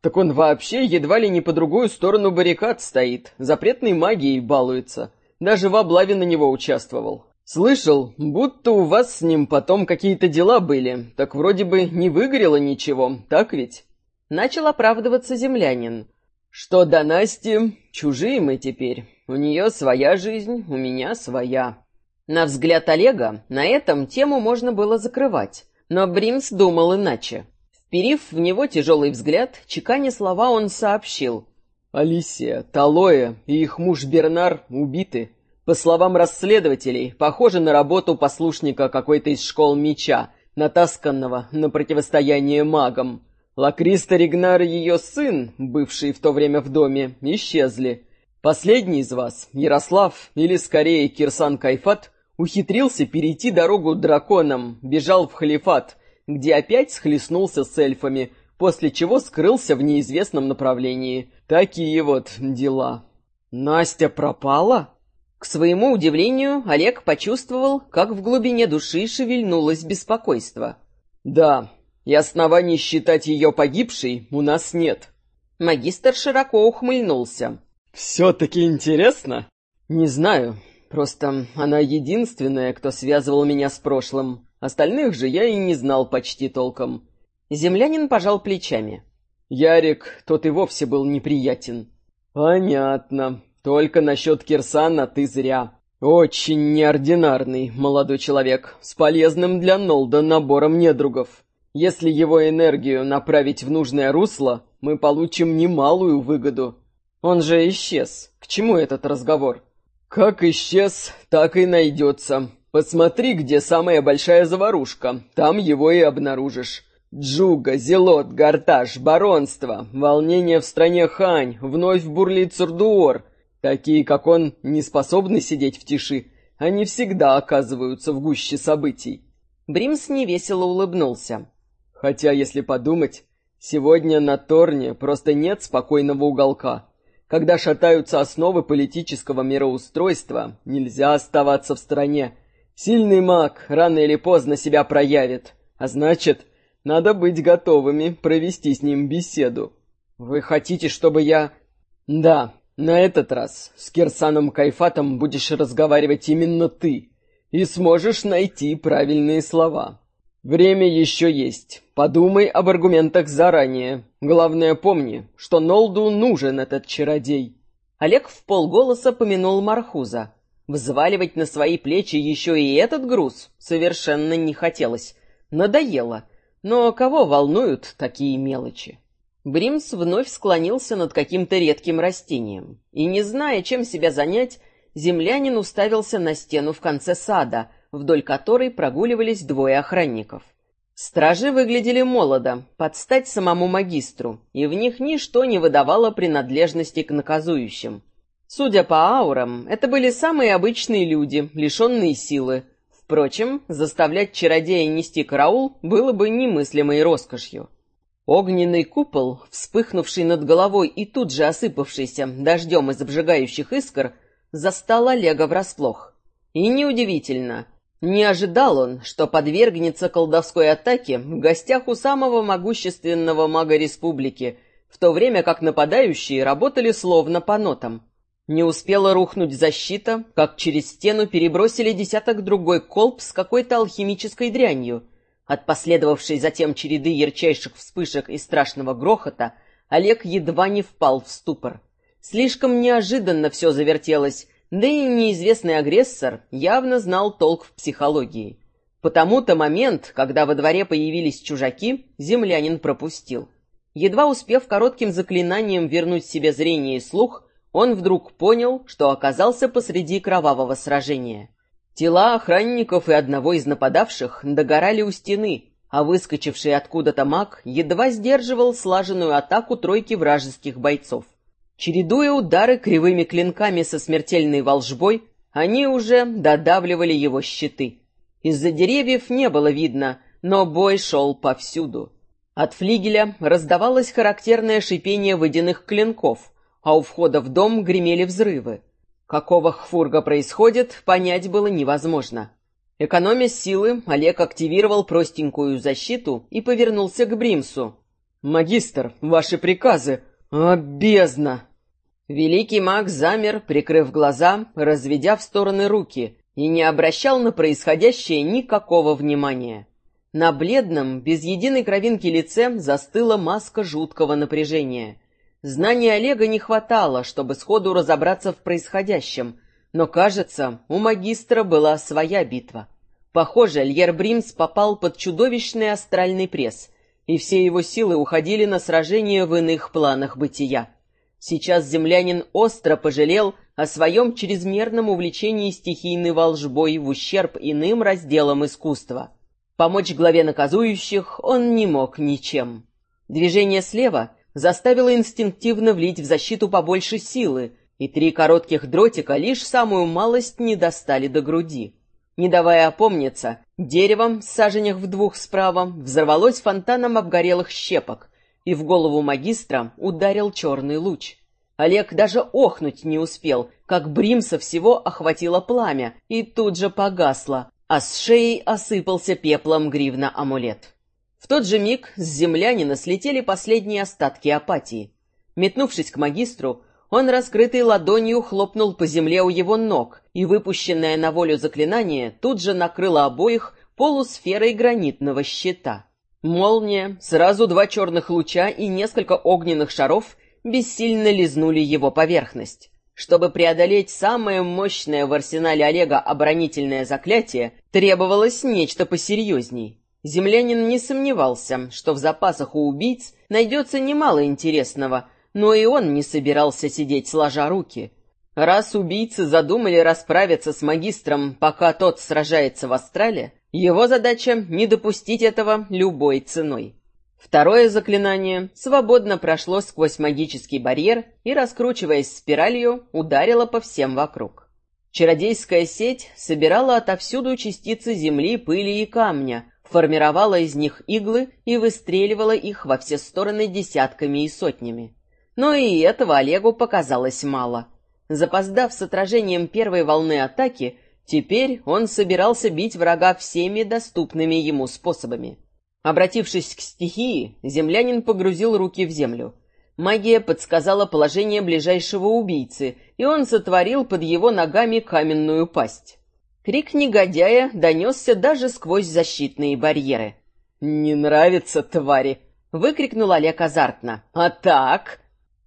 Так он вообще едва ли не по другую сторону баррикад стоит, запретной магией балуется. Даже в облаве на него участвовал. Слышал, будто у вас с ним потом какие-то дела были, так вроде бы не выгорело ничего, так ведь? Начал оправдываться землянин. Что до Насти, чужие мы теперь. У нее своя жизнь, у меня своя. На взгляд Олега, на этом тему можно было закрывать. Но Бримс думал иначе. Вперив в него тяжелый взгляд, чеканя слова, он сообщил. «Алисия, Талоя и их муж Бернар убиты. По словам расследователей, похоже на работу послушника какой-то из школ меча, натасканного на противостояние магам. Лакриста Ригнар и ее сын, бывший в то время в доме, исчезли. Последний из вас, Ярослав, или скорее Кирсан Кайфат, ухитрился перейти дорогу драконам, бежал в халифат, где опять схлестнулся с эльфами, после чего скрылся в неизвестном направлении. Такие вот дела. Настя пропала? К своему удивлению, Олег почувствовал, как в глубине души шевельнулось беспокойство. Да, и оснований считать ее погибшей у нас нет. Магистр широко ухмыльнулся. «Все-таки интересно?» «Не знаю. Просто она единственная, кто связывал меня с прошлым. Остальных же я и не знал почти толком. Землянин пожал плечами. Ярик, тот и вовсе был неприятен. Понятно. Только насчет Кирсана ты зря. Очень неординарный молодой человек, с полезным для Нолда набором недругов. Если его энергию направить в нужное русло, мы получим немалую выгоду. Он же исчез. К чему этот разговор? Как исчез, так и найдется. Посмотри, где самая большая заварушка, там его и обнаружишь. Джуга, Зелот, Гарташ, Баронство, волнение в стране Хань, вновь бурлит Цурдуор. Такие, как он, не способны сидеть в тиши. Они всегда оказываются в гуще событий. Бримс невесело улыбнулся. Хотя, если подумать, сегодня на Торне просто нет спокойного уголка. Когда шатаются основы политического мироустройства, нельзя оставаться в стороне. Сильный маг рано или поздно себя проявит, а значит, надо быть готовыми провести с ним беседу. Вы хотите, чтобы я... Да, на этот раз с Кирсаном Кайфатом будешь разговаривать именно ты и сможешь найти правильные слова. Время еще есть. Подумай об аргументах заранее. Главное, помни, что Нолду нужен этот чародей. Олег в полголоса помянул Мархуза. Взваливать на свои плечи еще и этот груз совершенно не хотелось. Надоело. Но кого волнуют такие мелочи? Бримс вновь склонился над каким-то редким растением. И, не зная, чем себя занять, землянин уставился на стену в конце сада, вдоль которой прогуливались двое охранников. Стражи выглядели молодо, под стать самому магистру, и в них ничто не выдавало принадлежности к наказующим. Судя по аурам, это были самые обычные люди, лишенные силы. Впрочем, заставлять чародея нести караул было бы немыслимой роскошью. Огненный купол, вспыхнувший над головой и тут же осыпавшийся дождем из обжигающих искр, застал Олега врасплох. И неудивительно. Не ожидал он, что подвергнется колдовской атаке в гостях у самого могущественного мага республики, в то время как нападающие работали словно по нотам. Не успела рухнуть защита, как через стену перебросили десяток другой колб с какой-то алхимической дрянью. От последовавшей затем череды ярчайших вспышек и страшного грохота Олег едва не впал в ступор. Слишком неожиданно все завертелось, да и неизвестный агрессор явно знал толк в психологии. Потому-то момент, когда во дворе появились чужаки, землянин пропустил. Едва успев коротким заклинанием вернуть себе зрение и слух, он вдруг понял, что оказался посреди кровавого сражения. Тела охранников и одного из нападавших догорали у стены, а выскочивший откуда-то маг едва сдерживал слаженную атаку тройки вражеских бойцов. Чередуя удары кривыми клинками со смертельной волжбой, они уже додавливали его щиты. Из-за деревьев не было видно, но бой шел повсюду. От флигеля раздавалось характерное шипение водяных клинков, а у входа в дом гремели взрывы. Какого хфурга происходит, понять было невозможно. Экономя силы, Олег активировал простенькую защиту и повернулся к Бримсу. «Магистр, ваши приказы! Бездна!» Великий маг замер, прикрыв глаза, разведя в стороны руки, и не обращал на происходящее никакого внимания. На бледном, без единой кровинки лице застыла маска жуткого напряжения. Знаний Олега не хватало, чтобы сходу разобраться в происходящем, но, кажется, у магистра была своя битва. Похоже, Льер Бримс попал под чудовищный астральный пресс, и все его силы уходили на сражение в иных планах бытия. Сейчас землянин остро пожалел о своем чрезмерном увлечении стихийной волжбой в ущерб иным разделам искусства. Помочь главе наказующих он не мог ничем. Движение слева заставило инстинктивно влить в защиту побольше силы, и три коротких дротика лишь самую малость не достали до груди. Не давая опомниться, деревом, саженях в двух справа, взорвалось фонтаном обгорелых щепок, и в голову магистра ударил черный луч. Олег даже охнуть не успел, как Бримса всего охватило пламя и тут же погасло, а с шеей осыпался пеплом гривна амулет. В тот же миг с землянина слетели последние остатки апатии. Метнувшись к магистру, он раскрытой ладонью хлопнул по земле у его ног, и выпущенное на волю заклинание тут же накрыло обоих полусферой гранитного щита. Молния, сразу два черных луча и несколько огненных шаров бессильно лизнули его поверхность. Чтобы преодолеть самое мощное в арсенале Олега оборонительное заклятие, требовалось нечто посерьезней. Землянин не сомневался, что в запасах у убийц найдется немало интересного, но и он не собирался сидеть сложа руки. Раз убийцы задумали расправиться с магистром, пока тот сражается в Астрале, его задача — не допустить этого любой ценой. Второе заклинание свободно прошло сквозь магический барьер и, раскручиваясь спиралью, ударило по всем вокруг. Чародейская сеть собирала отовсюду частицы земли, пыли и камня, формировала из них иглы и выстреливала их во все стороны десятками и сотнями. Но и этого Олегу показалось мало. Запоздав с отражением первой волны атаки, теперь он собирался бить врага всеми доступными ему способами. Обратившись к стихии, землянин погрузил руки в землю. Магия подсказала положение ближайшего убийцы, и он сотворил под его ногами каменную пасть. Крик негодяя донесся даже сквозь защитные барьеры. «Не нравится, твари!» — выкрикнул Олег азартно. «А так?»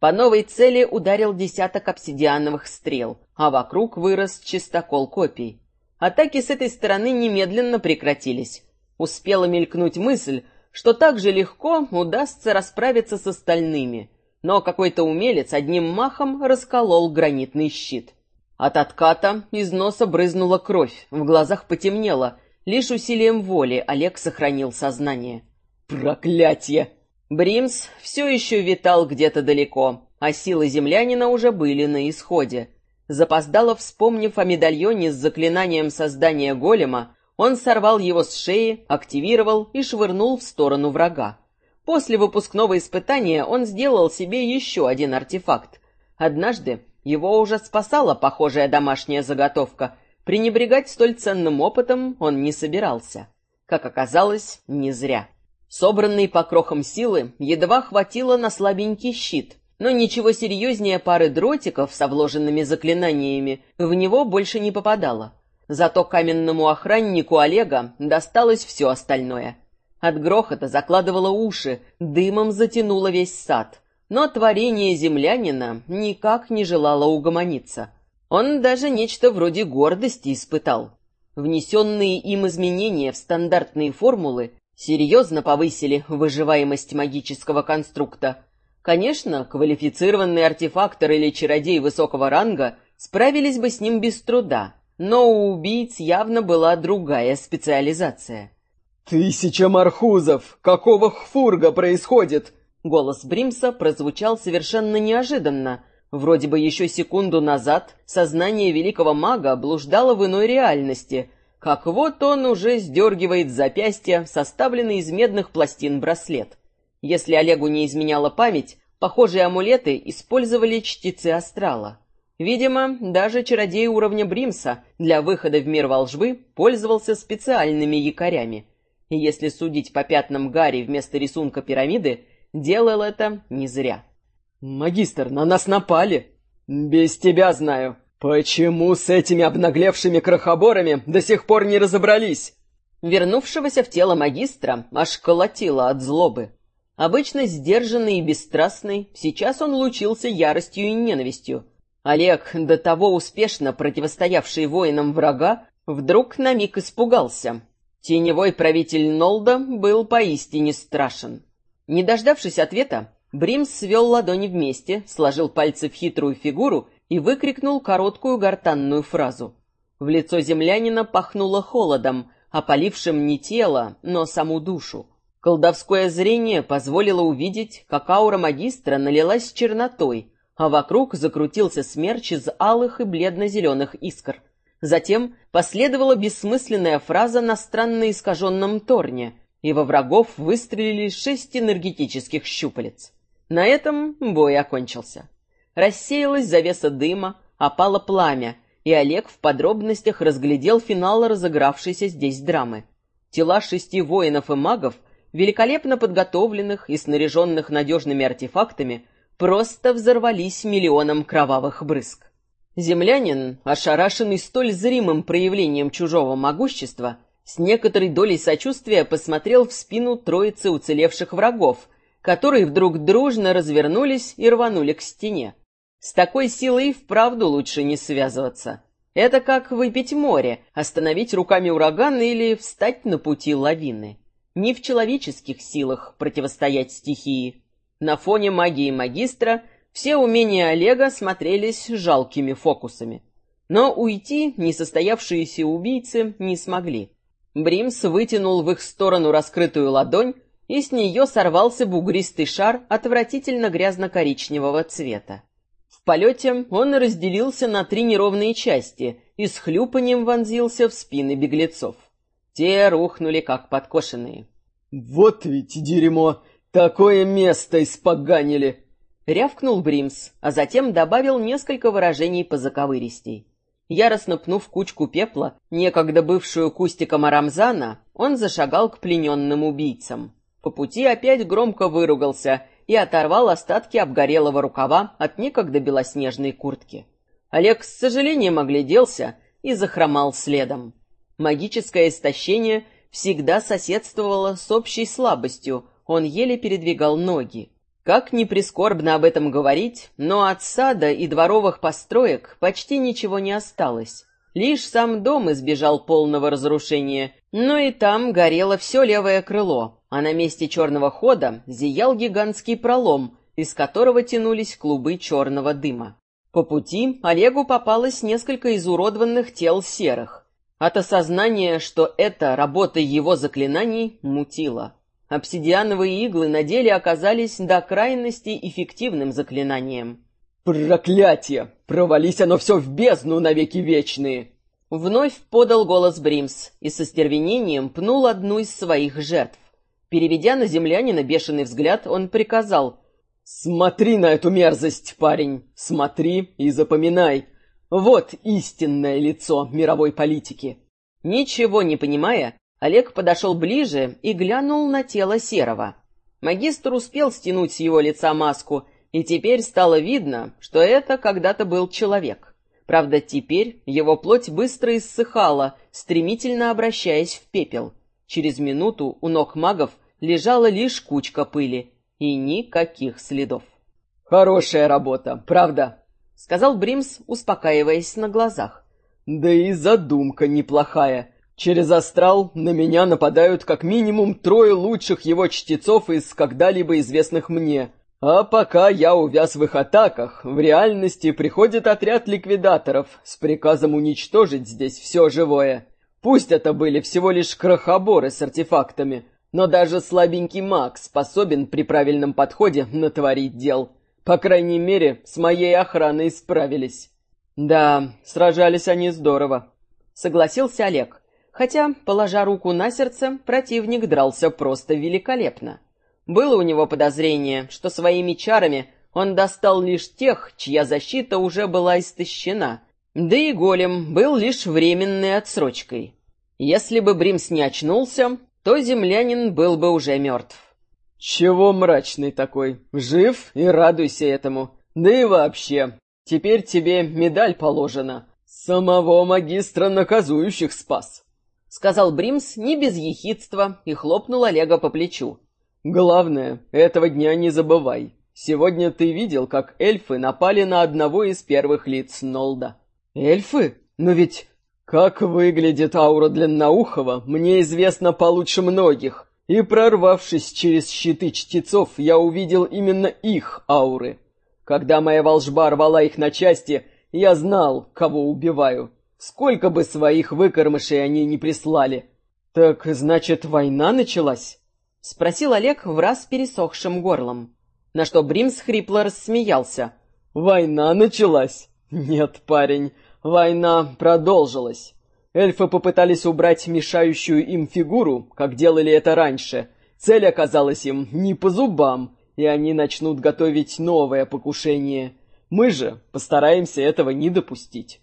По новой цели ударил десяток обсидиановых стрел, а вокруг вырос чистокол копий. Атаки с этой стороны немедленно прекратились. Успела мелькнуть мысль, что так же легко удастся расправиться с остальными. Но какой-то умелец одним махом расколол гранитный щит. От отката из носа брызнула кровь, в глазах потемнело. Лишь усилием воли Олег сохранил сознание. «Проклятье!» Бримс все еще витал где-то далеко, а силы землянина уже были на исходе. Запоздало вспомнив о медальоне с заклинанием создания голема, он сорвал его с шеи, активировал и швырнул в сторону врага. После выпускного испытания он сделал себе еще один артефакт. Однажды его уже спасала похожая домашняя заготовка. Пренебрегать столь ценным опытом он не собирался. Как оказалось, не зря. Собранный по крохам силы едва хватило на слабенький щит, но ничего серьезнее пары дротиков со вложенными заклинаниями в него больше не попадало. Зато каменному охраннику Олега досталось все остальное. От грохота закладывало уши, дымом затянуло весь сад. Но творение землянина никак не желало угомониться. Он даже нечто вроде гордости испытал. Внесенные им изменения в стандартные формулы серьезно повысили выживаемость магического конструкта. Конечно, квалифицированный артефактор или чародей высокого ранга справились бы с ним без труда — но у убийц явно была другая специализация. «Тысяча мархузов! Какого хфурга происходит?» Голос Бримса прозвучал совершенно неожиданно. Вроде бы еще секунду назад сознание великого мага блуждало в иной реальности, как вот он уже сдергивает с запястья составленный из медных пластин браслет. Если Олегу не изменяла память, похожие амулеты использовали чтецы астрала. Видимо, даже чародей уровня Бримса для выхода в мир волжбы пользовался специальными якорями. И если судить по пятнам Гарри вместо рисунка пирамиды, делал это не зря. «Магистр, на нас напали!» «Без тебя знаю. Почему с этими обнаглевшими крохоборами до сих пор не разобрались?» Вернувшегося в тело магистра аж колотило от злобы. Обычно сдержанный и бесстрастный, сейчас он лучился яростью и ненавистью. Олег, до того успешно противостоявший воинам врага, вдруг на миг испугался. Теневой правитель Нолда был поистине страшен. Не дождавшись ответа, Бримс свел ладони вместе, сложил пальцы в хитрую фигуру и выкрикнул короткую гортанную фразу. В лицо землянина пахнуло холодом, опалившим не тело, но саму душу. Колдовское зрение позволило увидеть, как аура магистра налилась чернотой, а вокруг закрутился смерч из алых и бледно-зеленых искр. Затем последовала бессмысленная фраза на странно искаженном торне, и во врагов выстрелили шесть энергетических щупалец. На этом бой окончился. Рассеялась завеса дыма, опало пламя, и Олег в подробностях разглядел финал разыгравшейся здесь драмы. Тела шести воинов и магов, великолепно подготовленных и снаряженных надежными артефактами, просто взорвались миллионом кровавых брызг. Землянин, ошарашенный столь зримым проявлением чужого могущества, с некоторой долей сочувствия посмотрел в спину троицы уцелевших врагов, которые вдруг дружно развернулись и рванули к стене. С такой силой вправду лучше не связываться. Это как выпить море, остановить руками ураган или встать на пути лавины. Не в человеческих силах противостоять стихии. На фоне магии магистра все умения Олега смотрелись жалкими фокусами. Но уйти несостоявшиеся убийцы не смогли. Бримс вытянул в их сторону раскрытую ладонь, и с нее сорвался бугристый шар отвратительно грязно-коричневого цвета. В полете он разделился на три неровные части и с хлюпанием вонзился в спины беглецов. Те рухнули, как подкошенные. «Вот ведь дерьмо! Такое место испоганили!» Рявкнул Бримс, а затем добавил несколько выражений по заковыристей. Яростно пнув кучку пепла, некогда бывшую кустиком Арамзана, он зашагал к плененным убийцам. По пути опять громко выругался и оторвал остатки обгорелого рукава от некогда белоснежной куртки. Олег с сожалением огляделся и захромал следом. Магическое истощение всегда соседствовало с общей слабостью, он еле передвигал ноги. Как ни прискорбно об этом говорить, но от сада и дворовых построек почти ничего не осталось. Лишь сам дом избежал полного разрушения, но и там горело все левое крыло, а на месте черного хода зиял гигантский пролом, из которого тянулись клубы черного дыма. По пути Олегу попалось несколько изуродованных тел серых. От осознания, что это работа его заклинаний, мутило. Обсидиановые иглы на деле оказались до крайности эффективным заклинанием. «Проклятие! Провались оно все в бездну навеки вечные!» Вновь подал голос Бримс и со стервенением пнул одну из своих жертв. Переведя на землянина бешеный взгляд, он приказал. «Смотри на эту мерзость, парень! Смотри и запоминай! Вот истинное лицо мировой политики!» Ничего не понимая, Олег подошел ближе и глянул на тело Серого. Магистр успел стянуть с его лица маску, и теперь стало видно, что это когда-то был человек. Правда, теперь его плоть быстро иссыхала, стремительно обращаясь в пепел. Через минуту у ног магов лежала лишь кучка пыли и никаких следов. «Хорошая работа, правда?» — сказал Бримс, успокаиваясь на глазах. «Да и задумка неплохая. Через астрал на меня нападают как минимум трое лучших его чтецов из когда-либо известных мне. А пока я увяз в их атаках, в реальности приходит отряд ликвидаторов с приказом уничтожить здесь все живое. Пусть это были всего лишь крохоборы с артефактами, но даже слабенький маг способен при правильном подходе натворить дел. По крайней мере, с моей охраной справились. Да, сражались они здорово. Согласился Олег. Хотя, положа руку на сердце, противник дрался просто великолепно. Было у него подозрение, что своими чарами он достал лишь тех, чья защита уже была истощена. Да и голем был лишь временной отсрочкой. Если бы Бримс не очнулся, то землянин был бы уже мертв. Чего мрачный такой? Жив и радуйся этому. Да и вообще, теперь тебе медаль положена. Самого магистра наказующих спас. Сказал Бримс не без ехидства и хлопнул Олега по плечу. Главное, этого дня не забывай. Сегодня ты видел, как эльфы напали на одного из первых лиц Нолда. Эльфы? Но ведь... Как выглядит аура Длинноухова, мне известно получше многих. И прорвавшись через щиты чтецов, я увидел именно их ауры. Когда моя волжба рвала их на части, я знал, кого убиваю. Сколько бы своих выкормышей они не прислали. Так, значит, война началась? — спросил Олег в раз пересохшим горлом. На что Бримс хрипло рассмеялся. «Война началась?» «Нет, парень, война продолжилась. Эльфы попытались убрать мешающую им фигуру, как делали это раньше. Цель оказалась им не по зубам, и они начнут готовить новое покушение. Мы же постараемся этого не допустить».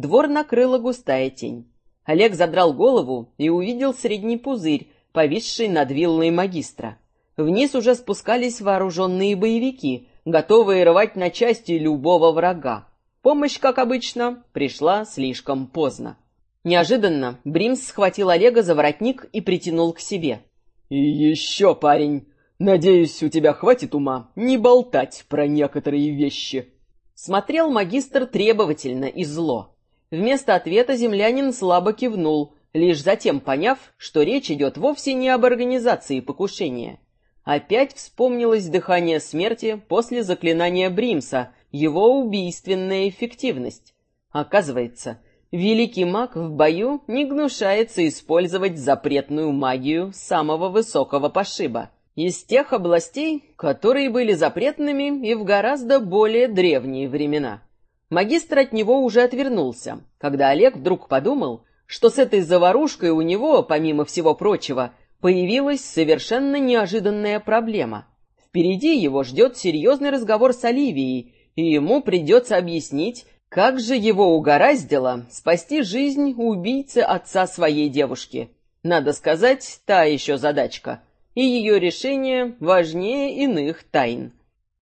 Двор накрыла густая тень. Олег задрал голову и увидел средний пузырь, повисший над виллой магистра. Вниз уже спускались вооруженные боевики, готовые рвать на части любого врага. Помощь, как обычно, пришла слишком поздно. Неожиданно Бримс схватил Олега за воротник и притянул к себе. «И еще, парень, надеюсь, у тебя хватит ума не болтать про некоторые вещи». Смотрел магистр требовательно и зло. Вместо ответа землянин слабо кивнул, лишь затем поняв, что речь идет вовсе не об организации покушения. Опять вспомнилось дыхание смерти после заклинания Бримса, его убийственная эффективность. Оказывается, великий маг в бою не гнушается использовать запретную магию самого высокого пошиба. Из тех областей, которые были запретными и в гораздо более древние времена. Магистр от него уже отвернулся, когда Олег вдруг подумал, что с этой заварушкой у него, помимо всего прочего, появилась совершенно неожиданная проблема. Впереди его ждет серьезный разговор с Оливией, и ему придется объяснить, как же его угораздило спасти жизнь убийцы отца своей девушки. Надо сказать, та еще задачка, и ее решение важнее иных тайн.